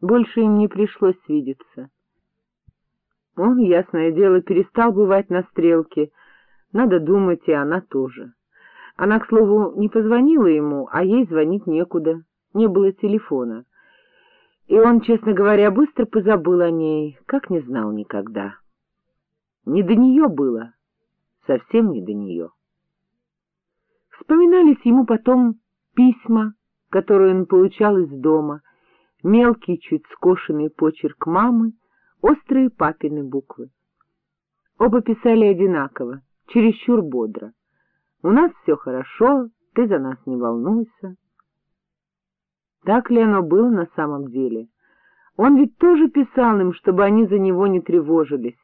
Больше им не пришлось видеться. Он, ясное дело, перестал бывать на стрелке. Надо думать, и она тоже. Она, к слову, не позвонила ему, а ей звонить некуда. Не было телефона. И он, честно говоря, быстро позабыл о ней, как не знал никогда. Не до нее было, совсем не до нее. Вспоминались ему потом письма, которые он получал из дома, мелкий, чуть скошенный почерк мамы, острые папины буквы. Оба писали одинаково, чересчур бодро. «У нас все хорошо, ты за нас не волнуйся». Так ли оно было на самом деле? Он ведь тоже писал им, чтобы они за него не тревожились.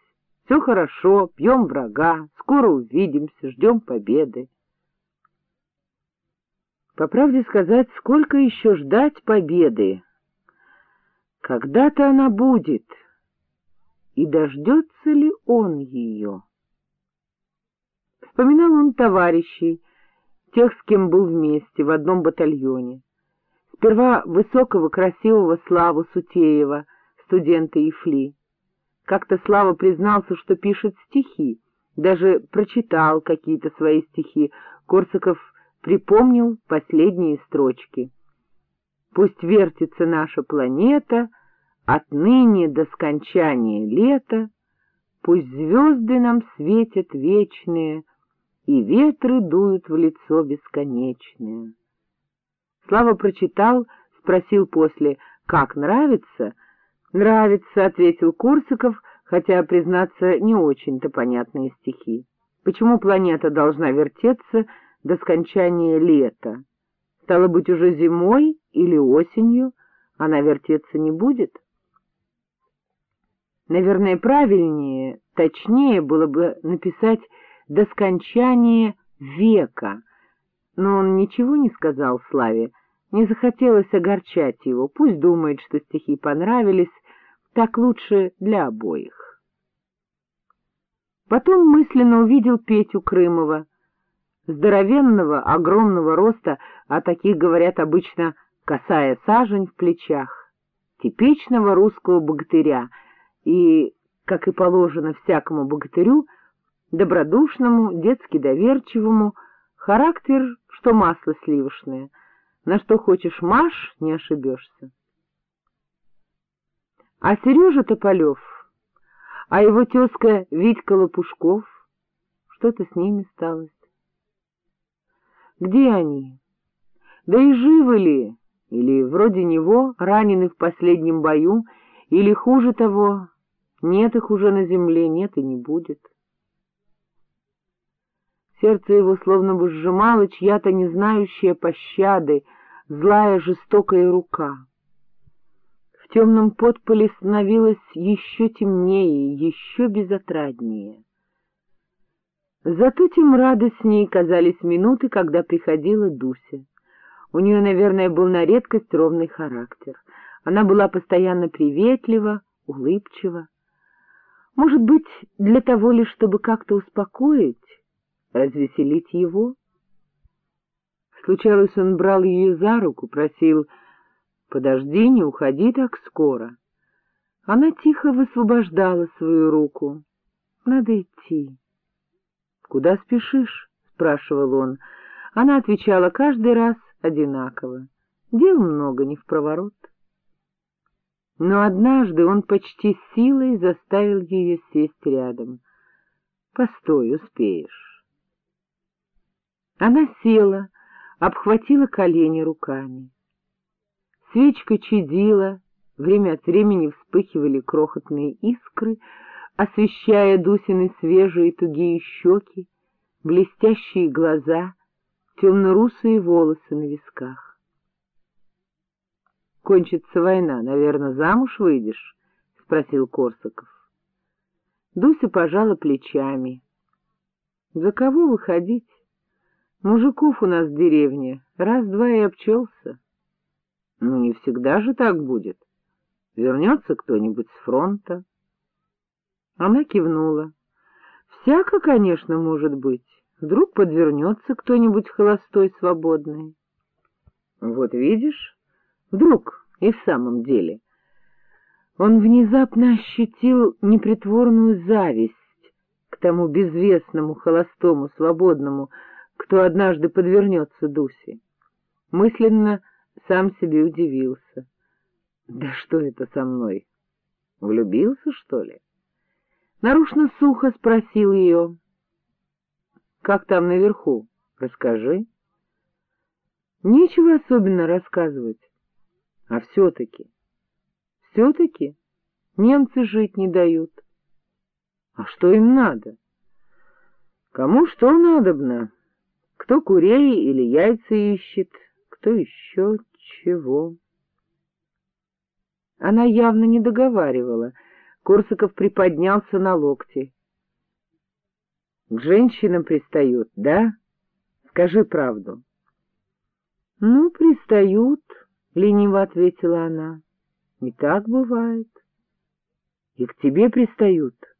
Все хорошо, пьем врага, скоро увидимся, ждем победы. По правде сказать, сколько еще ждать победы? Когда-то она будет, и дождется ли он ее? Вспоминал он товарищей, тех, с кем был вместе, в одном батальоне. Сперва высокого красивого Славу Сутеева, студента ИФЛИ. Как-то Слава признался, что пишет стихи, даже прочитал какие-то свои стихи. Корсаков припомнил последние строчки. «Пусть вертится наша планета, отныне до скончания лета, пусть звезды нам светят вечные, и ветры дуют в лицо бесконечное». Слава прочитал, спросил после, как нравится. «Нравится», — ответил Курсиков, хотя, признаться, не очень-то понятные стихи. Почему планета должна вертеться до скончания лета? Стало быть, уже зимой или осенью она вертеться не будет? Наверное, правильнее, точнее было бы написать «до скончания века», но он ничего не сказал Славе, не захотелось огорчать его, пусть думает, что стихи понравились, так лучше для обоих. Потом мысленно увидел Петю Крымова, здоровенного, огромного роста, а таких, говорят, обычно косая сажень в плечах, типичного русского богатыря и, как и положено всякому богатырю, добродушному, детски доверчивому, характер что масло сливочное. На что хочешь маш, не ошибешься. А Сережа Тополев, а его тезка Витька Лопушков, что-то с ними сталось. Где они? Да и живы ли? Или вроде него, ранены в последнем бою, или хуже того, нет их уже на земле, нет и не будет. Сердце его словно бы сжимало чья-то незнающая пощады, злая жестокая рука. В темном подполе становилось еще темнее, еще безотраднее. Зато тем радостнее казались минуты, когда приходила Дуся. У нее, наверное, был на редкость ровный характер. Она была постоянно приветлива, улыбчива. Может быть, для того лишь, чтобы как-то успокоить, развеселить его. Случалось, он брал ее за руку, просил «Подожди, не уходи так скоро». Она тихо высвобождала свою руку. «Надо идти». «Куда спешишь?» — спрашивал он. Она отвечала каждый раз одинаково. Дел много, не в проворот. Но однажды он почти силой заставил ее сесть рядом. «Постой, успеешь». Она села, обхватила колени руками. Свечка чадила, время от времени вспыхивали крохотные искры, освещая Дусины свежие тугие щеки, блестящие глаза, темно-русые волосы на висках. — Кончится война, наверное, замуж выйдешь? — спросил Корсаков. Дуся пожала плечами. — За кого выходить? Мужиков у нас в деревне раз-два и обчелся. Ну, не всегда же так будет. Вернется кто-нибудь с фронта. Она кивнула. Всяко, конечно, может быть. Вдруг подвернется кто-нибудь холостой свободный. Вот видишь, вдруг и в самом деле. Он внезапно ощутил непритворную зависть к тому безвестному, холостому, свободному, кто однажды подвернется Дусе. Мысленно сам себе удивился. Да что это со мной? Влюбился, что ли? Нарушно сухо спросил ее. — Как там наверху? Расскажи. Нечего особенно рассказывать. А все-таки, все-таки немцы жить не дают. А что им надо? Кому что надобно? Кто курей или яйца ищет, кто еще чего. Она явно не договаривала. Корсаков приподнялся на локти. — К женщинам пристают, да? Скажи правду. — Ну, пристают, — лениво ответила она. — Не так бывает. — И к тебе пристают. —